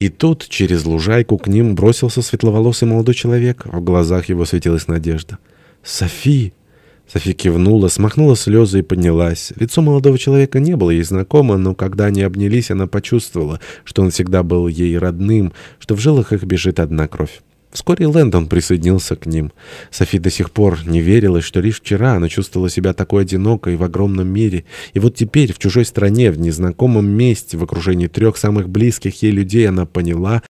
И тут через лужайку к ним бросился светловолосый молодой человек. В глазах его светилась надежда. «Софи!» Софи кивнула, смахнула слезы и поднялась. Лицо молодого человека не было ей знакомо, но когда они обнялись, она почувствовала, что он всегда был ей родным, что в жилах их бежит одна кровь. Вскоре Лэндон присоединился к ним. Софи до сих пор не верила, что лишь вчера она чувствовала себя такой одинокой в огромном мире. И вот теперь, в чужой стране, в незнакомом месте, в окружении трех самых близких ей людей, она поняла,